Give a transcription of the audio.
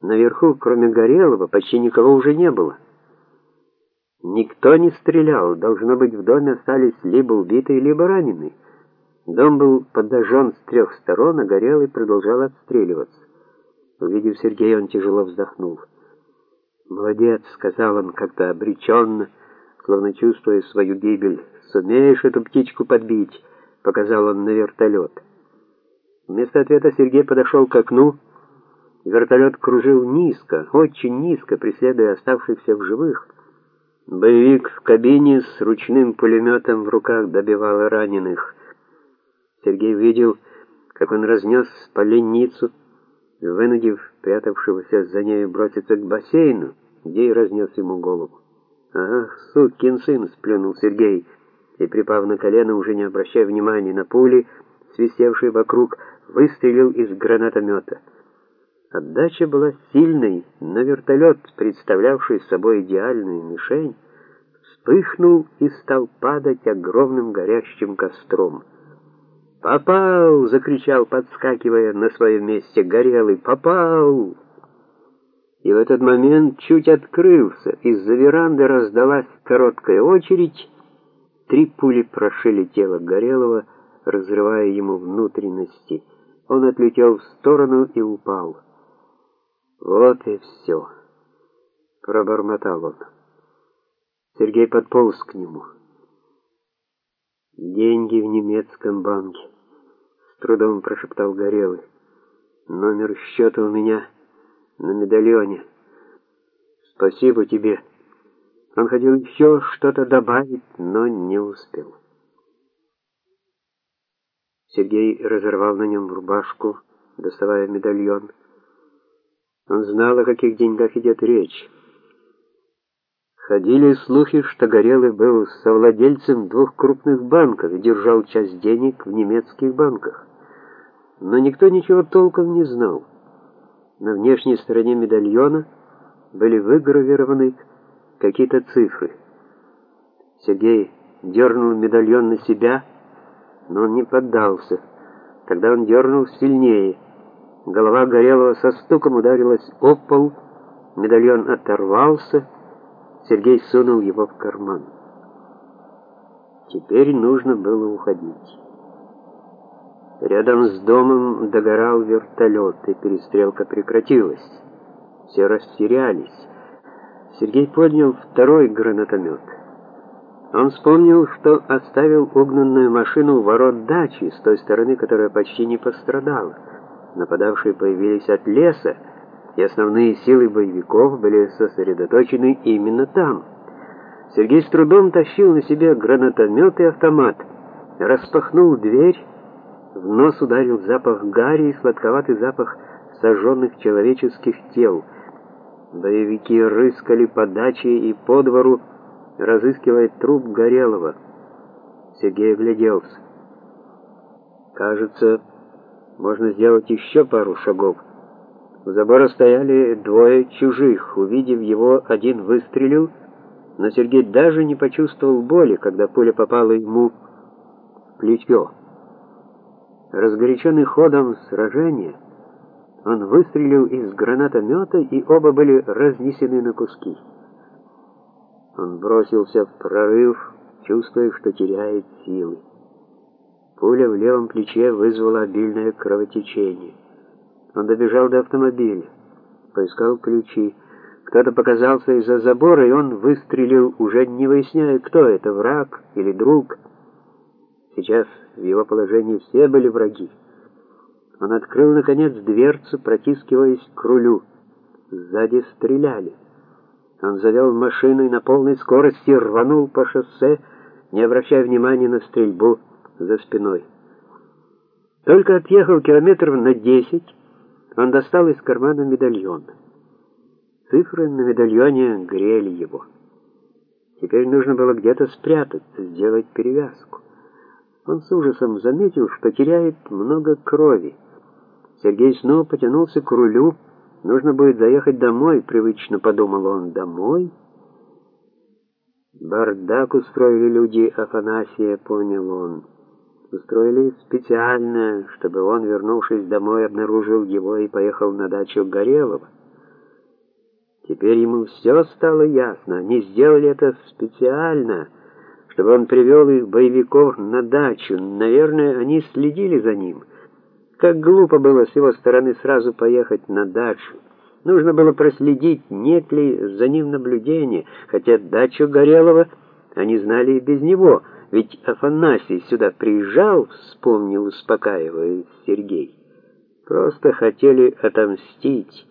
Наверху, кроме Горелого, почти никого уже не было. Никто не стрелял, должно быть, в доме остались либо убитые, либо раненые. Дом был подожжен с трех сторон, а Горелый продолжал отстреливаться. Увидев Сергея, он тяжело вздохнул. «Молодец», — сказал он как-то обреченно, словно чувствуя свою гибель. «Сумеешь эту птичку подбить?» — показал он на вертолет. Вместо ответа Сергей подошел к окну. Вертолет кружил низко, очень низко, преследуя оставшихся в живых. Боевик в кабине с ручным пулеметом в руках добивал раненых. Сергей видел, как он разнес поленницу, вынудив прятавшегося за нею броситься к бассейну, где и разнес ему голову. «Ах, сукин сын!» — сплюнул Сергей, и, припав на колено, уже не обращая внимания на пули, свистевшие вокруг, выстрелил из гранатомета. Отдача была сильной, но вертолет, представлявший собой идеальную мишень, вспыхнул и стал падать огромным горящим костром. «Попал!» — закричал, подскакивая на своем месте горелый. «Попал!» И в этот момент чуть открылся, из-за веранды раздалась короткая очередь, три пули прошили тело Горелого, разрывая ему внутренности. Он отлетел в сторону и упал. «Вот и все», — пробормотал он. Сергей подполз к нему. «Деньги в немецком банке», — с трудом прошептал Горелый. «Номер счета у меня на медальоне. Спасибо тебе». Он хотел еще что-то добавить, но не успел. Сергей разорвал на нем рубашку, доставая медальон. Он знал, о каких деньгах идет речь. Ходили слухи, что Горелый был совладельцем двух крупных банков и держал часть денег в немецких банках. Но никто ничего толком не знал. На внешней стороне медальона были выгравированы какие-то цифры. Сергей дернул медальон на себя, но он не поддался. Тогда он дернул сильнее. Голова Горелого со стуком ударилась о пол, медальон оторвался, Сергей сунул его в карман. Теперь нужно было уходить. Рядом с домом догорал вертолет, и перестрелка прекратилась. Все растерялись. Сергей поднял второй гранатомет. Он вспомнил, что оставил угнанную машину у ворот дачи, с той стороны, которая почти не пострадала. Нападавшие появились от леса, и основные силы боевиков были сосредоточены именно там. Сергей с трудом тащил на себе гранатомет и автомат, распахнул дверь, в нос ударил запах гари и сладковатый запах сожженных человеческих тел. Боевики рыскали по даче и по двору, разыскивая труп Горелого. Сергей огляделся. Кажется, можно сделать еще пару шагов. У забора стояли двое чужих. Увидев его, один выстрелил, но Сергей даже не почувствовал боли, когда пуля попала ему в плечо. Разгоряченный ходом сражения, он выстрелил из гранатомета, и оба были разнесены на куски. Он бросился в прорыв, чувствуя, что теряет силы. Пуля в левом плече вызвала обильное кровотечение. Он добежал до автомобиля, поискал ключи. Кто-то показался из-за забора, и он выстрелил, уже не выясняя, кто это, враг или друг. Сейчас в его положении все были враги. Он открыл, наконец, дверцу, протискиваясь к рулю. Сзади стреляли. Он завел машину и на полной скорости рванул по шоссе, не обращая внимания на стрельбу за спиной. Только отъехал километров на десять, он достал из кармана медальон. Цифры на медальоне грели его. Теперь нужно было где-то спрятаться, сделать перевязку. Он с ужасом заметил, что теряет много крови. Сергей снова потянулся к рулю. Нужно будет заехать домой, привычно подумал он. Домой? Бардак устроили люди Афанасия, понял он. Устроили специально, чтобы он, вернувшись домой, обнаружил его и поехал на дачу Горелого. Теперь ему все стало ясно. Они сделали это специально, чтобы он привел их боевиков на дачу. Наверное, они следили за ним. Как глупо было с его стороны сразу поехать на дачу. Нужно было проследить, нет ли за ним наблюдения, хотя дачу Горелого они знали и без него, ведь Афанасий сюда приезжал, вспомнил, успокаивая Сергей. Просто хотели отомстить.